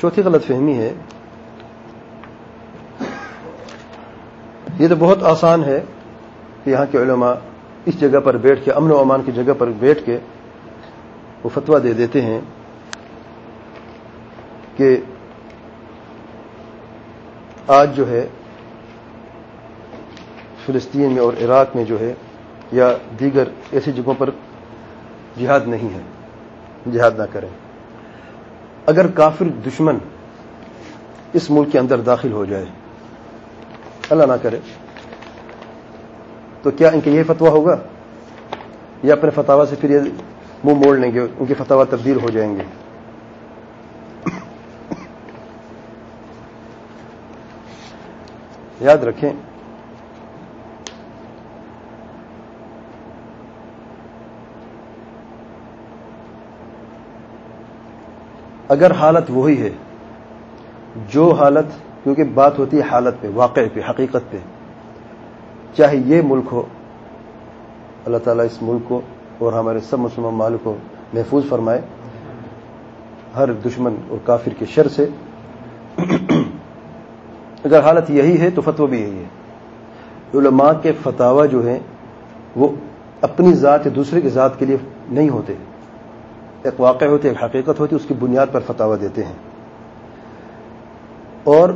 چوتھی غلط فہمی ہے۔ یہ تو بہت آسان ہے کہ یہاں کے علماء اس جگہ پر بیٹھ کے، امن و امان کی جگہ پر بیٹھ کے وہ فتویٰ دے دیتے ہیں کہ آج جو ہے فلسطین میں اور عراق میں جو ہے یا دیگر ایسی جگہوں پر جہاد نہیں ہے۔ جہاد نہ کریں۔ اگر کافر دشمن اس ملک کے اندر داخل ہو جائے، اللہ نہ کرے، تو کیا ان کے یہ فتویٰ ہوگا؟ یا اپنے فتوا سے پھر یہ منہ موڑ لیں گے، ان کے فتوا تبدیل ہو جائیں گے؟ یاد رکھیں اگر حالت وہی ہے، جو حالت، کیونکہ بات ہوتی ہے حالت پہ، واقع پہ، حقیقت پہ، چاہے یہ ملک ہو، اللہ تعالیٰ اس ملک کو اور ہمارے سب مسلمان مالک کو محفوظ فرمائے، ہر دشمن اور کافر کے شر سے۔ اگر حالت یہی ہے تو فتو بھی یہی ہے۔ علماء کے فتوا جو ہیں، وہ اپنی ذات یا دوسرے کی ذات کے لیے نہیں ہوتے۔ ایک واقع ہوتی ایک حقیقت ہوتی ہے، اس کی بنیاد پر فتوا دیتے ہیں۔ اور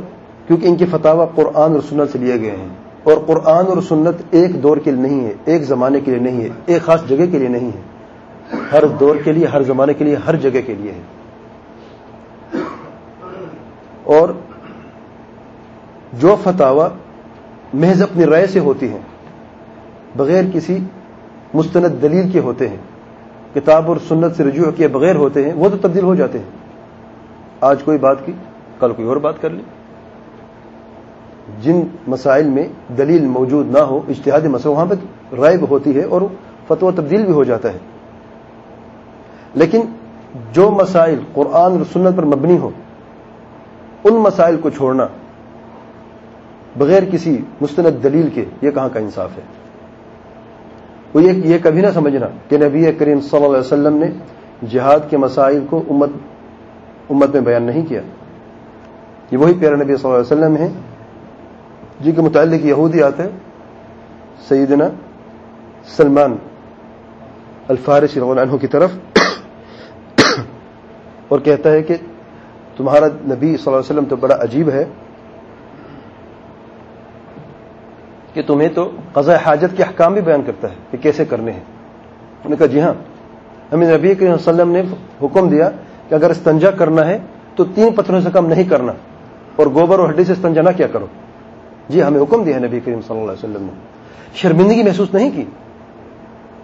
کیونکہ ان کے فتوا قرآن اور سنت سے لیے گئے ہیں، اور قرآن اور سنت ایک دور کے لیے نہیں ہے، ایک زمانے کے لیے نہیں ہے، ایک خاص جگہ کے لیے نہیں ہے۔ ہر دور کے لیے، ہر زمانے کے لیے، ہر جگہ کے لیے ہے۔ اور جو فتوا محض اپنی رائے سے ہوتی ہیں، بغیر کسی مستند دلیل کے ہوتے ہیں کتاب اور سنت سے رجوع کیے بغیر ہوتے ہیں، وہ تو تبدیل ہو جاتے ہیں۔ آج کوئی بات کی؟ کل کوئی اور بات کر لی جن مسائل میں دلیل موجود نہ ہو اشتہادی مسئلہ، وہاں پہ رائے ہوتی ہے اور فتو تبدیل بھی ہو جاتا ہے۔ لیکن جو مسائل قرآن اور سنت پر مبنی ہو ان مسائل کو چھوڑنا بغیر کسی مستند دلیل کے، یہ کہاں کا انصاف ہے؟ وہ یہ کبھی نہ سمجھنا کہ نبی کریم صلی اللہ علیہ وسلم نے جہاد کے مسائل کو امت امت میں بیان نہیں کیا۔ یہ وہی پیارا نبی صلی اللہ علیہ وسلم ہیں، جن کے متعلق یہودی آتے سیدنا سلمان الفارسی رضی اللہ عنہ کی طرف، اور کہتا ہے کہ تمہارا نبی صلی اللہ علیہ وسلم تو بڑا عجیب ہے کہ تمہیں تو قضاء حاجت کے احکام بھی بیان کرتا ہے کہ کیسے کرنے ہیں۔ انہوں نے کہا جی ہاں ہمیں نبی کے وسلم نے حکم دیا کہ اگر استنجا کرنا ہے تو تین پتھروں سے کم نہیں کرنا اور گوبر اور ہڈی سے استنجا نہ کیا کرو۔ جی ہاں، ہمیں حکم دیا نبی کریم صلی اللہ علیہ وسلم نے۔ شرمندگی محسوس نہیں کی۔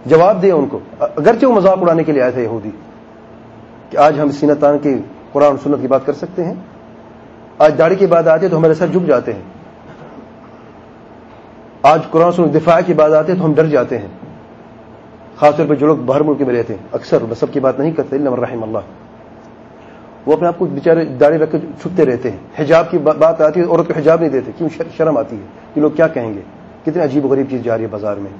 جواب دیا ان کو۔ اگرچہ وہ مذاق اڑانے کے لیے آئے تھے یہودی، کہ آج ہم سینہ تان کی قرآن سنت کی بات کر سکتے ہیں۔ آج داڑھی کی بات آتی ہے تو ہمارے سر جھک جاتے ہیں۔ آج قرآن سنت دفاع کی بات آتی ہے تو ہم ڈر جاتے ہیں۔ خاص طور پہ جو لوگ باہر ملک میں رہتے ہیں۔ اکثر سب کی بات نہیں کرتے رحم اللہ۔ وہ اپنے آپ کو بےچارے داڑھی رکھ کے چھپتے رہتے ہیں۔ حجاب کی بات آتی ہے عورت کو حجاب نہیں دیتے، کیوں؟ شرم آتی ہے کہ لوگ کیا کہیں گے؟ کتنی عجیب و غریب چیز جا رہی ہے بازار میں۔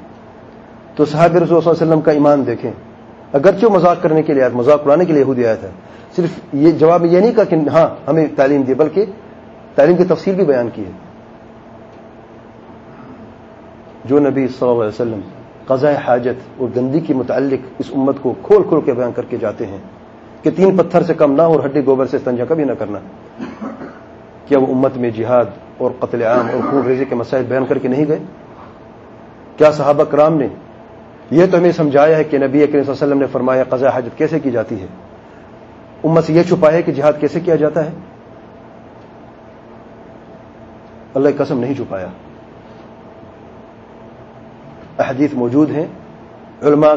تو صحاب رسول صلی اللہ علیہ وسلم کا ایمان دیکھیں۔ اگرچہ مذاق کرنے کے لیے آیا مذاق اڑانے کے لیے یہودی آیا تھا صرف یہ جواب یہ نہیں کہا کہ ہاں ہمیں تعلیم دی، بلکہ تعلیم کی تفصیل بھی بیان کی ہے۔ جو نبی صلی اللہ علیہ وسلم قضاء حاجت اور گندی کے متعلق اس امت کو کھول کھول کے بیان کر کے جاتے ہیں کہ تین پتھر سے کم نہ اور ہڈی گوبر سے استنجا کبھی نہ کرنا۔ کیا وہ امت میں جہاد اور قتل عام اور خون ریزی کے مسائل بیان کر کے نہیں گئے؟ کیا صحابہ کرام نے یہ تو ہمیں سمجھایا ہے کہ نبی صلی اللہ علیہ وسلم نے فرمایا قضاء حاجت کیسے کی جاتی ہے؟ امت سے یہ چھپایا کہ جہاد کیسے کیا جاتا ہے؟ اللہ قسم نہیں چھپایا۔ احادیث موجود ہیں، علماء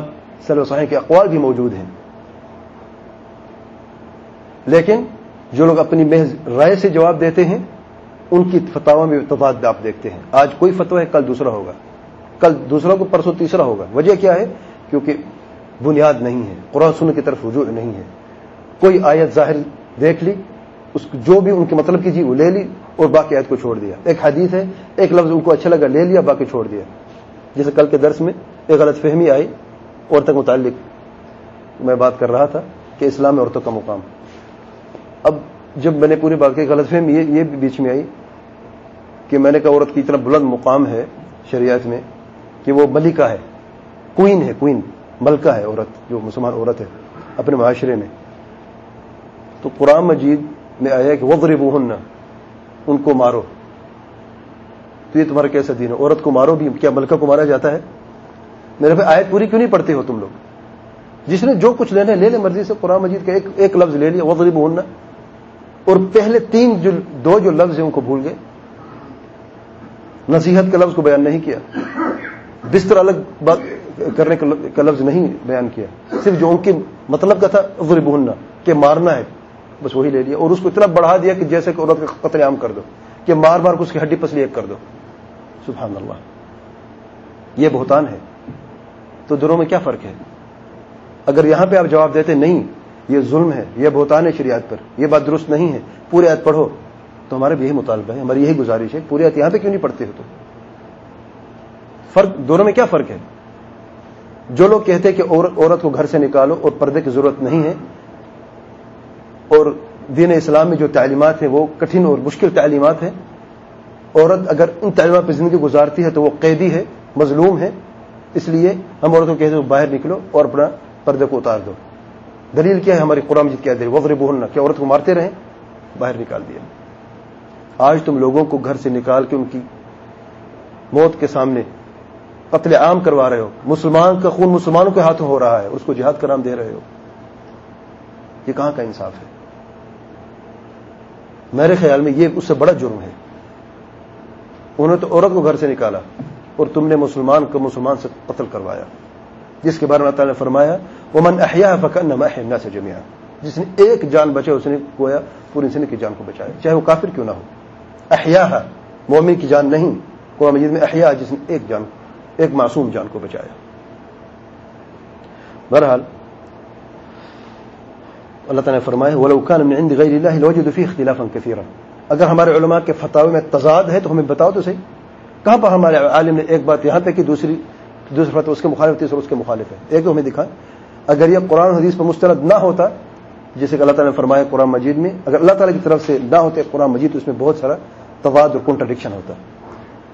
صلی کے اقوال بھی موجود ہیں۔ لیکن جو لوگ اپنی محض رائے سے جواب دیتے ہیں، ان کی فتوا میں تضاد آپ دیکھتے ہیں۔ آج کوئی فتوا ہے، کل دوسرا ہوگا۔ کل دوسرا کو پرسوں تیسرا ہوگا۔ وجہ کیا ہے؟ کیونکہ بنیاد نہیں ہے، قرآن سننے کی طرف رجوع نہیں ہے۔ کوئی آیت ظاہر دیکھ لی، اس جو بھی ان کے مطلب کی جی وہ لے لی اور باقی آیت کو چھوڑ دیا۔ ایک حدیث ہے، ایک لفظ ان کو اچھا لگا، لے لیا، باقی چھوڑ دیا۔ جیسے کل کے درس میں ایک غلط فہمی آئی عورتوں کے متعلق میں بات کر رہا تھا کہ اسلام میں عورتوں کا مقام۔ اب جب میں نے پوری بات کی غلط فہم یہ بیچ میں آئی کہ میں نے کہا عورت کی اتنا بلند مقام ہے شریعت میں کہ وہ ملکہ ہے کوئن ہے کوئن ملکہ ہے عورت، جو مسلمان عورت ہے، اپنے معاشرے میں۔ تو قرآن مجید میں آیا کہ وغرب ان کو مارو۔ تو یہ تمہارا کیسا دین ہے؟ عورت کو مارو بھی کیا ملکہ کو مارا جاتا ہے؟ میرے بھائی، آیت پوری کیوں نہیں پڑھتے ہو تم لوگ؟ جس نے جو کچھ لینا ہے، لے لے مرضی سے، قرآن مجید کا ایک ایک لفظ لے لیا وغرب ہونا اور پہلے تین جو، دو جو لفظ ہیں ان کو بھول گئے۔ نصیحت کے لفظ کو بیان نہیں کیا۔ بستر الگ بات کرنے کا لفظ نہیں بیان کیا۔ صرف جو ان کے مطلب کا تھا غرب ہونا کہ مارنا ہے۔ بس وہی لے لیا۔ اور اس کو اتنا بڑھا دیا کہ جیسے کہ عورت کا قتل عام کر دو، کہ مار مار کو اس کی ہڈی پسلی ایک کر دو۔ سبحان اللہ۔ یہ بہتان ہے۔ تو دونوں میں کیا فرق ہے؟ اگر یہاں پہ آپ جواب دیتے نہیں، یہ ظلم ہے، یہ بہتان ہے شریعت پر، یہ بات درست نہیں ہے پورے آیت پڑھو، تو ہمارا بھی یہی مطالبہ ہے، ہماری یہی گزارش ہے پورے آیت یہاں پہ کیوں نہیں پڑھتے ہو تو فرق دونوں میں کیا فرق ہے؟ جو لوگ کہتے ہیں کہ عورت کو گھر سے نکالو اور پردے کی ضرورت نہیں ہے، اور دین اسلام میں جو تعلیمات ہیں وہ کٹھن اور مشکل تعلیمات ہیں عورت اگر ان تعلیمات پہ زندگی گزارتی ہے تو وہ قیدی ہے، مظلوم ہے، اس لیے ہم عورتوں کو کہتے ہیں باہر نکلو اور اپنا پردے کو اتار دو۔ دلیل کیا ہے ہماری قرآن مجید کیا دلیل وغیرہ بولنا کیا عورت کو مارتے رہیں، باہر نکال دیا۔ آج تم لوگوں کو گھر سے نکال کے ان کی موت کے سامنے قتل عام کروا رہے ہو۔ مسلمان کا خون مسلمانوں کے ہاتھوں ہو رہا ہے، اس کو جہاد کا نام دے رہے ہو۔ یہ کہاں کا انصاف ہے؟ میرے خیال میں یہ اس سے بڑا جرم ہے۔ انہوں نے تو عورت کو گھر سے نکالا اور تم نے مسلمان کو مسلمان سے قتل کروایا۔ جس کے بارے میں تعالیٰ نے فرمایا وہ من احیا فکر نہ سے جمیا جس نے ایک جان بچا اس نے گویا پوری انسانی کی جان کو بچایا۔ چاہے وہ کافر کیوں نہ ہو۔ احیا مومن کی جان نہیں۔ قرآن مجید میں احیا جس نے ایک جان، ایک معصوم جان کو بچایا۔ بہرحال، اللہ تعالیٰ نے فرمایا، ولو كان من عند غير الله لوجد فيه اگر ہمارے علماء کے فتاوی میں تضاد ہے تو ہمیں بتاؤ تو صحیح۔ کہاں پر ہمارے عالم نے ایک بات یہاں پہ کی دوسری دوسری فتو اس کے مخالف تیسرا اس کے مخالف ہے۔ ایک ہمیں دکھا، اگر یہ قرآن حدیث پر مسترد نہ ہوتا، جیسے کہ اللہ تعالیٰ نے فرمایا قرآن مجید میں، اگر اللہ تعالیٰ کی طرف سے نہ ہوتے قرآن مجید تو اس میں بہت سارا تواد اور کنٹرڈکشن ہوتا۔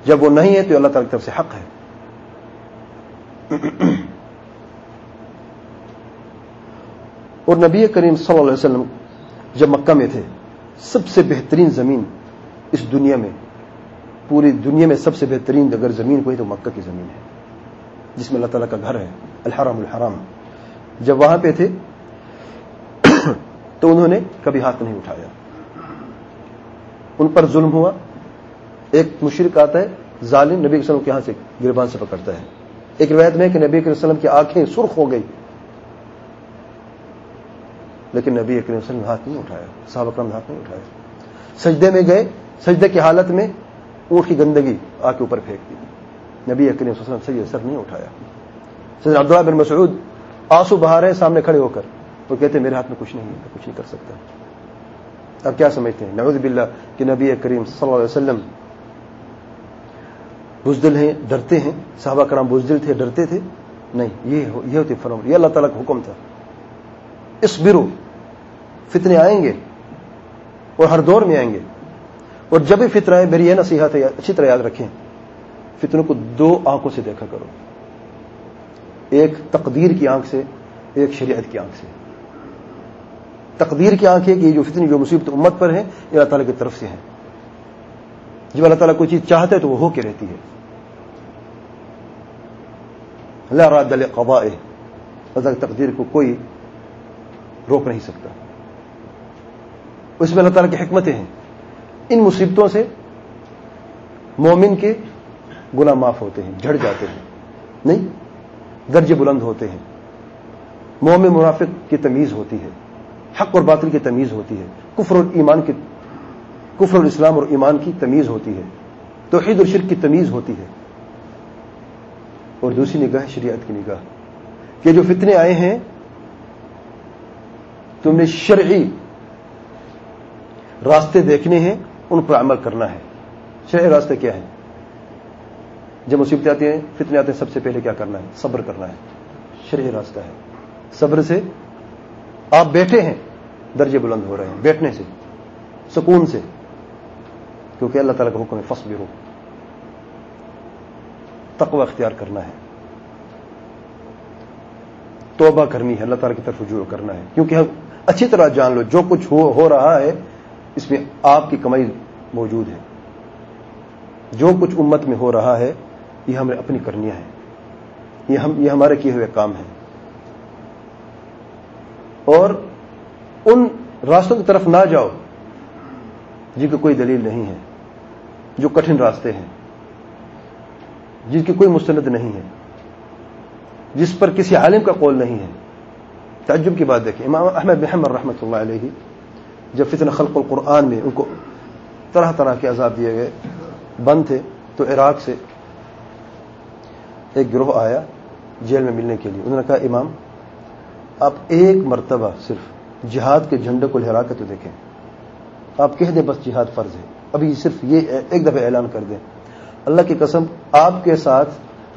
جب وہ نہیں ہے تو اللہ تعالیٰ کی طرف سے حق ہے۔ اور نبی کریم صلی اللہ علیہ وسلم جب مکہ میں تھے سب سے بہترین زمین اس دنیا میں، پوری دنیا میں سب سے بہترین اگر زمین کوئی تو مکہ کی زمین ہے، جس میں اللہ تعالیٰ کا گھر ہے، الحرام الحرام۔ جب وہاں پہ تھے، تو انہوں نے کبھی ہاتھ نہیں اٹھایا۔ ان پر ظلم ہوا۔ ایک مشرق آتا ہے، ظالم نبی وسلم کے یہاں سے گربان سے پکڑتا ہے۔ ایک روایت میں کہ نبی وسلم کی آنکھیں سرخ ہو گئی لیکن نبی اکرم وسلم نے ہاتھ نہیں اٹھایا صاحب اکرم نے ہاتھ نہیں اٹھایا۔ سجدے میں گئے، سجدے کی حالت میں اونٹ کی گندگی آ کے اوپر پھینک دی۔ نبی اکرم وسلم سید سر نہیں اٹھایا۔ سید عبداللہ بن مسعود آنسو بہا رہے ہیں سامنے کھڑے ہو کر وہ کہتے ہیں، میرے ہاتھ میں کچھ نہیں ہے کچھ نہیں کر سکتا۔ اب کیا سمجھتے ہیں؟ نعوذ باللہ کہ نبی کریم صلی اللہ علیہ وسلم بزدل ہیں، ڈرتے ہیں۔ صحابہ کرام بزدل تھے، ڈرتے تھے۔ نہیں، یہ ہوتی فرم یہ اللہ تعالیٰ کا حکم تھا۔ اس برو فتنے آئیں گے اور ہر دور میں آئیں گے۔ اور جب بھی فطر آئے، میری یہ نصیحت ہے، اچھی طرح یاد رکھیں، فتنوں کو دو آنکھوں سے دیکھا کرو۔ ایک تقدیر کی آنکھ سے، ایک شریعت کی آنکھ سے۔ تقدیر کی آنکھ ہے کہ جو فتنی، جو مصیبت امت پر ہے، یہ اللہ تعالیٰ کی طرف سے ہے جب اللہ تعالیٰ کوئی چیز چاہتا ہے تو وہ ہو کے رہتی ہے۔ اللہ راد قبا اللہ تقدیر کو کوئی روک نہیں سکتا۔ اس میں اللہ تعالیٰ کی حکمتیں ہیں۔ ان مصیبتوں سے مومن کے گناہ معاف ہوتے ہیں، جھڑ جاتے ہیں۔ نہیں درج بلند ہوتے ہیں۔ مومن منافق کی تمیز ہوتی ہے، حق اور باطل کی تمیز ہوتی ہے۔ کفر اور ایمان کی، کفر الاسلام اور ایمان کی تمیز ہوتی ہے۔ توحید اور شرک کی تمیز ہوتی ہے۔ اور دوسری نگاہ شریعت کی نگاہ۔ کہ جو فتنے آئے ہیں تم نے شرعی راستے دیکھنے ہیں، ان پر عمل کرنا ہے۔ شرعی راستے کیا ہیں؟ جب مصیبتیں آتی ہیں، فتنے آتے ہیں، سب سے پہلے کیا کرنا ہے؟ صبر کرنا ہے۔ شرعی راستہ ہے۔ صبر سے آپ بیٹھے ہیں، درجے بلند ہو رہے ہیں، بیٹھنے سے، سکون سے۔ کیونکہ اللہ تعالیٰ کا حکم ہے فص بھی تقوی اختیار کرنا ہے۔ توبہ کرنی ہے، اللہ تعالیٰ کی طرف رجوع کرنا ہے۔ کیونکہ ہم اچھی طرح جان لو، جو کچھ ہو ہو رہا ہے، اس میں آپ کی کمائی موجود ہے۔ جو کچھ امت میں ہو رہا ہے، یہ ہمیں اپنی کرنیاں ہیں۔ یہ ہم یہ ہمارے کیے ہوئے کام ہیں۔ اور ان راستوں کی طرف نہ جاؤ، جن کی کوئی دلیل نہیں ہے، جو کٹھن راستے ہیں، جن کی کوئی مستند نہیں ہے، جس پر کسی عالم کا قول نہیں ہے۔ تعجب کی بات دیکھیں۔ امام احمد محمد رحمۃ اللہ علیہ جب فتن خلق القرآن میں ان کو طرح طرح کے عذاب دیے گئے، بند تھے تو عراق سے ایک گروہ آیا جیل میں ملنے کے لیے۔ انہوں نے کہا، امام، آپ ایک مرتبہ صرف جہاد کے جھنڈے کو لہرا کے تو دیکھیں۔ آپ کہہ دیں بس جہاد فرض ہے۔ ابھی صرف یہ ایک دفعہ اعلان کر دیں۔ اللہ کی قسم، آپ کے ساتھ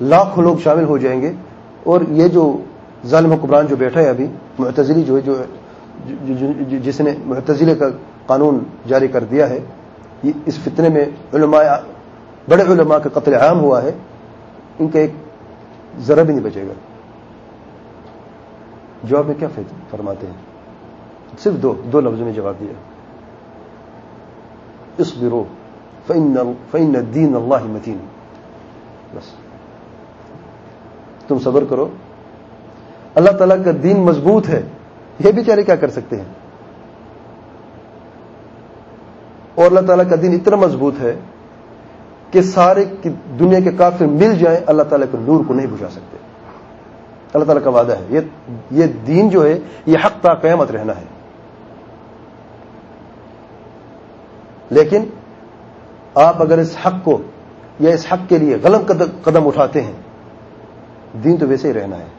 لاکھوں لوگ شامل ہو جائیں گے اور یہ جو ظالم حکمران جو بیٹھا ہے ابھی، معتزلی جو ہے، جو جس نے معتزلے کا قانون جاری کر دیا ہے اس فتنے میں علماء بڑے علماء کا قتل عام ہوا ہے، ان کا ایک ذرا بھی نہیں بچے گا۔ جواب میں کیا فرماتے ہیں؟ صرف دو دو لفظوں میں جواب دیا۔ اس برو فین دین اللہ متین بس۔ تم صبر کرو۔ اللہ تعالیٰ کا دین مضبوط ہے، یہ بھی چارے کیا کر سکتے ہیں؟ اور اللہ تعالیٰ کا دین اتنا مضبوط ہے کہ سارے دنیا کے کافر مل جائیں، اللہ تعالیٰ کے نور کو نہیں بجھا سکتے۔ اللہ تعالیٰ کا وعدہ ہے۔ یہ دین جو ہے، یہ حق تا قیامت رہنا ہے۔ لیکن آپ اگر اس حق کو یا اس حق کے لیے غلط قدم اٹھاتے ہیں، دین تو ویسے ہی رہنا ہے۔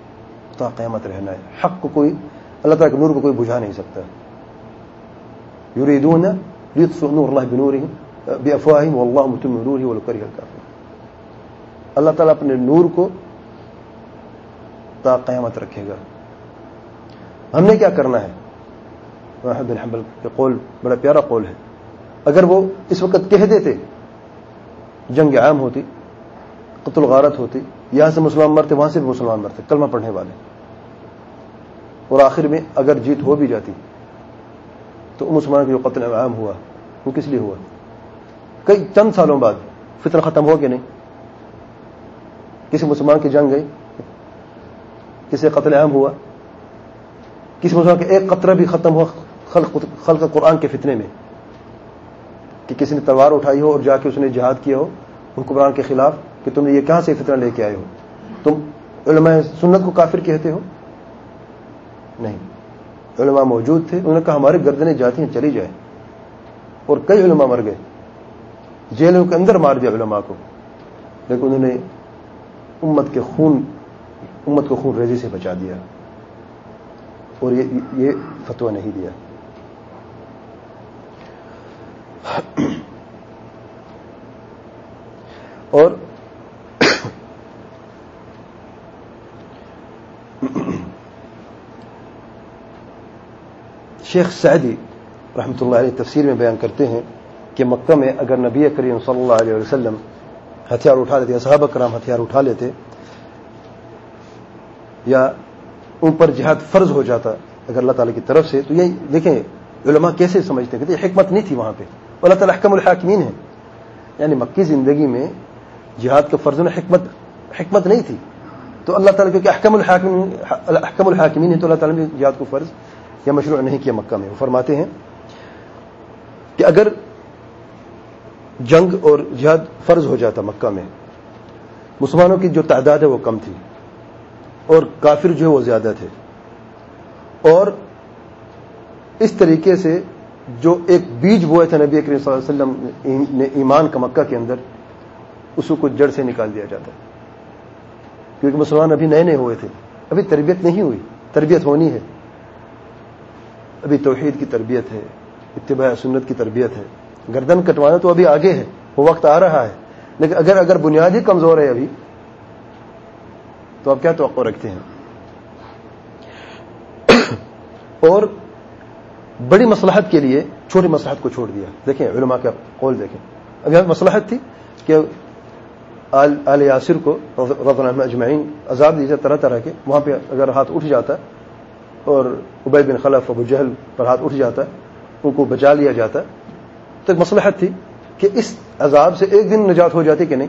تا قیامت رہنا ہے۔ حق کو کوئی اللہ تعالیٰ کے نور کو کوئی بجھا نہیں سکتا۔ یوریدون نور اللہ بنور بے افواہم اللہ متم نور ہی وہ کری اللہ تعالیٰ اپنے نور کو تا قیامت رکھے گا۔ ہم نے کیا کرنا ہے؟ بن حنبل کا قول بڑا پیارا قول ہے۔ اگر وہ اس وقت کہہ دیتے، جنگ عام ہوتی، قتل غارت ہوتی، یہاں سے مسلمان مرتے، وہاں سے بھی مسلمان مرتے، کلمہ پڑھنے والے۔ اور آخر میں اگر جیت ہو بھی جاتی تو مسلمان کا جو قتل عام ہوا، وہ کس لیے ہوا؟ کئی چند سالوں بعد فطر ختم ہو کہ نہیں؟ کسی مسلمان کی جنگ گئی، کسی قتل عام ہوا، کسی مسلمان کا ایک قطرہ بھی ختم ہوا خلق قرآن کے فتنے میں، کہ کسی نے تلوار اٹھائی ہو اور جا کے اس نے جہاد کیا ہو حکمران کے خلاف کہ تم نے یہ کہاں سے فتنہ لے کے آئے ہو؟ تم علماء سنت کو کافر کہتے ہو؟ نہیں۔ علماء موجود تھے، انہوں نے کہا ہماری گردنیں جاتی ہیں، چلی جائے۔ اور کئی علماء مر گئے۔ جیلوں کے اندر مار دیا علماء کو۔ لیکن انہوں نے امت کے خون، امت کو خون ریزی سے بچا دیا۔ اور یہ فتوا نہیں دیا۔ اور شیخ سعدی رحمۃ اللہ علیہ تفسیر میں بیان کرتے ہیں کہ مکہ میں اگر نبی کریم صلی اللہ علیہ وسلم ہتھیار اٹھا لیتے صحابہ کرام ہتھیار اٹھا لیتے یا ان پر جہاد فرض ہو جاتا اگر اللہ تعالی کی طرف سے، تو یہ دیکھیں علماء کیسے سمجھتے ہیں؟ کہ حکمت نہیں تھی وہاں پہ۔ اللہ تعالیٰ حکم الحاکمین ہے یعنی مکی زندگی میں جہاد کے فرض حکمت حکمت نہیں تھی۔ تو اللہ تعالیٰ کیونکہ احکم الحاکمین احکم الحاکمین ہے تو اللہ تعالیٰ نے جہاد کو فرض یا مشروع نہیں کیا مکہ میں۔ وہ فرماتے ہیں کہ اگر جنگ اور جہاد فرض ہو جاتا مکہ میں، مسلمانوں کی جو تعداد ہے وہ کم تھی اور کافر جو ہے وہ زیادہ تھے۔ اور اس طریقے سے جو ایک بیج بوئے تھے نبی کریم صلی اللہ علیہ وسلم نے ایمان کا مکہ کے اندر، اس کو جڑ سے نکال دیا جاتا ہے۔ کیونکہ مسلمان ابھی نئے نئے ہوئے تھے۔ ابھی تربیت نہیں ہوئی، تربیت ہونی ہے۔ ابھی توحید کی تربیت ہے، اتباع سنت کی تربیت ہے۔ گردن کٹوانا تو ابھی آگے ہے، وہ وقت آ رہا ہے۔ لیکن اگر اگر بنیاد ہی کمزور ہے ابھی، تو آپ کیا توقع رکھتے ہیں؟ اور بڑی مصلحت کے لیے چھوٹی مصلحت کو چھوڑ دیا۔ دیکھیں علماء کا قول دیکھیں۔ اب یہاں مصلحت تھی کہ آل یاسر کو رض اجمعین عذاب دیجیے طرح طرح کے۔ وہاں پہ اگر ہاتھ اٹھ جاتا اور عبید بن خلف ابو جہل پر ہاتھ اٹھ جاتا ان کو بچا لیا جاتا تو ایک مصلحت تھی کہ اس عذاب سے ایک دن نجات ہو جاتی کہ نہیں،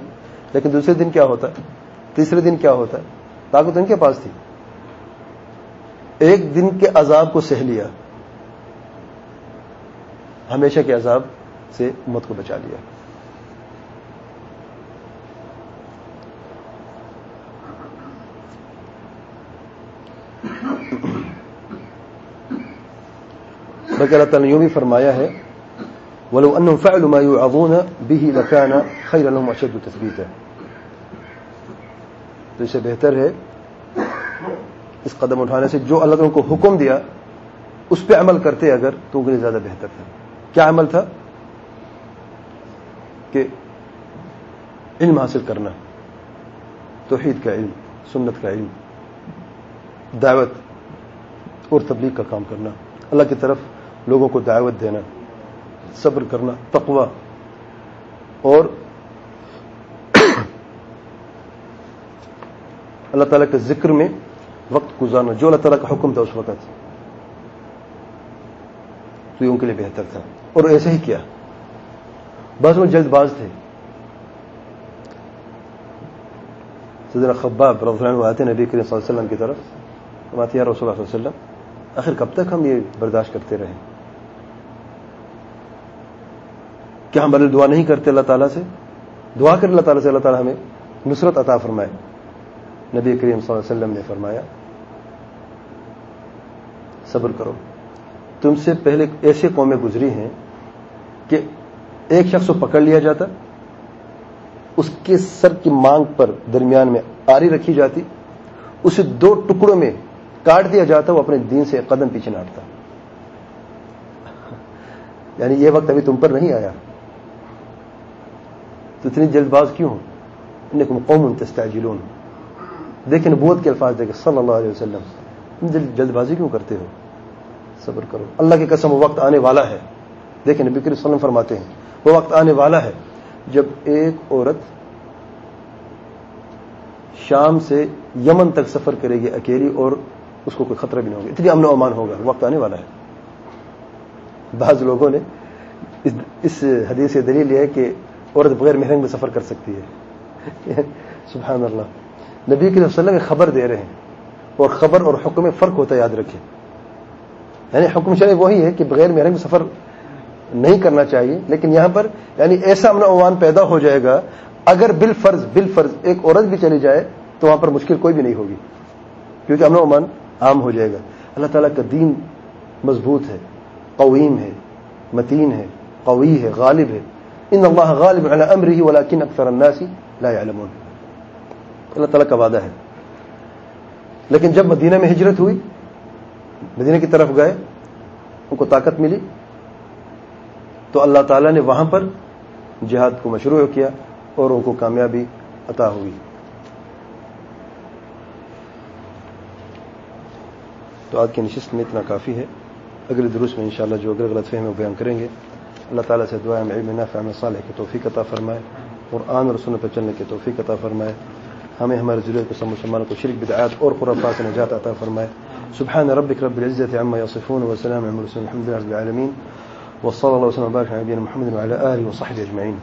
لیکن دوسرے دن کیا ہوتا؟ ہے تیسرے دن کیا ہوتا؟ ہے طاقت ان کے پاس تھی۔ ایک دن کے عذاب کو سہ لیا۔ ہمیشہ کے عذاب سے امت کو بچا لیا۔ بلکہ اللہ تعالیٰ نے یوں بھی فرمایا ہے، ولو انهم فعلوا ما يوعظون به لكان خيرا لهم اشد تثبيتا۔ تو اسے بہتر ہے اس قدم اٹھانے سے جو اللہ تعالیٰ کو حکم دیا، اس پہ عمل کرتے اگر تو ان کے لیے زیادہ بہتر تھا۔ کیا عمل تھا؟ کہ علم حاصل کرنا، توحید کا علم، سنت کا علم، دعوت اور تبلیغ کا کام کرنا۔ اللہ کی طرف لوگوں کو دعوت دینا، صبر کرنا، تقوی۔ اور اللہ تعالیٰ کے ذکر میں وقت گزارنا، جو اللہ تعالیٰ کا حکم تھا اس وقت۔ تو یہ ان کے لیے بہتر تھا۔ اور ایسے ہی کیا۔ بس وہ جلد باز تھے۔ سیدنا خباب رضی اللہ آتے نبی کریم صلی اللہ علیہ وسلم کی طرف۔ رسول اللہ صلی اللہ علیہ وسلم۔ آخر کب تک ہم یہ برداشت کرتے رہے؟ کیا ہم دعا نہیں کرتے اللہ تعالیٰ سے؟ دعا کر اللہ تعالیٰ سے، اللہ تعالیٰ ہمیں نصرت عطا فرمائے۔ نبی کریم صلی اللہ علیہ وسلم نے فرمایا، صبر کرو۔ تم سے پہلے ایسے قومیں گزری ہیں کہ ایک شخص کو پکڑ لیا جاتا، اس کے سر کی مانگ پر درمیان میں آری رکھی جاتی، اسے دو ٹکڑوں میں کاٹ دیا جاتا، وہ اپنے دین سے قدم پیچھے ناٹتا۔ یعنی یہ وقت ابھی تم پر نہیں آیا۔ تو اتنی جلد باز کیوں؟ ہو قوم تستعجلون۔ دیکھیں نبوت کے الفاظ دیکھیں، صلی اللہ علیہ وسلم۔ جلد بازی کیوں کرتے ہو؟ صبر کرو۔ اللہ کی قسم وہ وقت آنے والا ہے۔ دیکھیں نبی کریم وسلم فرماتے ہیں، وہ وقت آنے والا ہے جب ایک عورت شام سے یمن تک سفر کرے گی اکیلی اور اس کو کوئی خطرہ بھی نہیں ہوگا۔ اتنی امن و امان ہوگا۔ وقت آنے والا ہے۔ بعض لوگوں نے اس حدیث سے دلیل یہ ہے کہ عورت بغیر محرم میں سفر کر سکتی ہے۔ سبحان اللہ۔ نبی کے وسلم خبر دے رہے ہیں اور خبر اور حکم میں فرق ہوتا ہے، یاد رکھیں۔ یعنی حکم شرح وہی ہے کہ بغیر محرم میں سفر نہیں کرنا چاہیے، لیکن یہاں پر یعنی ایسا امن امان پیدا ہو جائے گا، اگر بال فرض بال فرض ایک عورت بھی چلی جائے تو وہاں پر مشکل کوئی بھی نہیں ہوگی، کیونکہ امن و امان عام ہو جائے گا۔ اللہ تعالیٰ کا دین مضبوط ہے، قویم ہے، متین ہے، قوی ہے، غالب ہے۔ ان اللہ غالب على امره ولكن اکثر الناس لا يعلمون۔ اللہ تعالیٰ کا وعدہ ہے۔ لیکن جب مدینہ میں ہجرت ہوئی، مدینہ کی طرف گئے، ان کو طاقت ملی، تو اللہ تعالیٰ نے وہاں پر جہاد کو مشروع کیا اور ان کو کامیابی عطا ہوئی۔ تو آج کی نشست میں اتنا کافی ہے۔ اگلے دروس میں انشاءاللہ جو اگر غلط فہم بیان کریں گے اللہ تعالیٰ سے دعائیں علم نافع میں صالح کی توفیق عطا فرمائے۔ قرآن اور سنت پر چلنے کی توفیق عطا فرمائے۔ ہمیں ہمارے ضلع کو مسلمانوں کو شرک، بدعات اور خرافات سے نجات عطا فرمائے۔ سبحان ربك رب العزة عما يصفون وسلام على المرسلين الحمد لله رب العالمين وصلى الله وسلم وبارك على نبينا محمد وعلى اله وصحبه اجمعين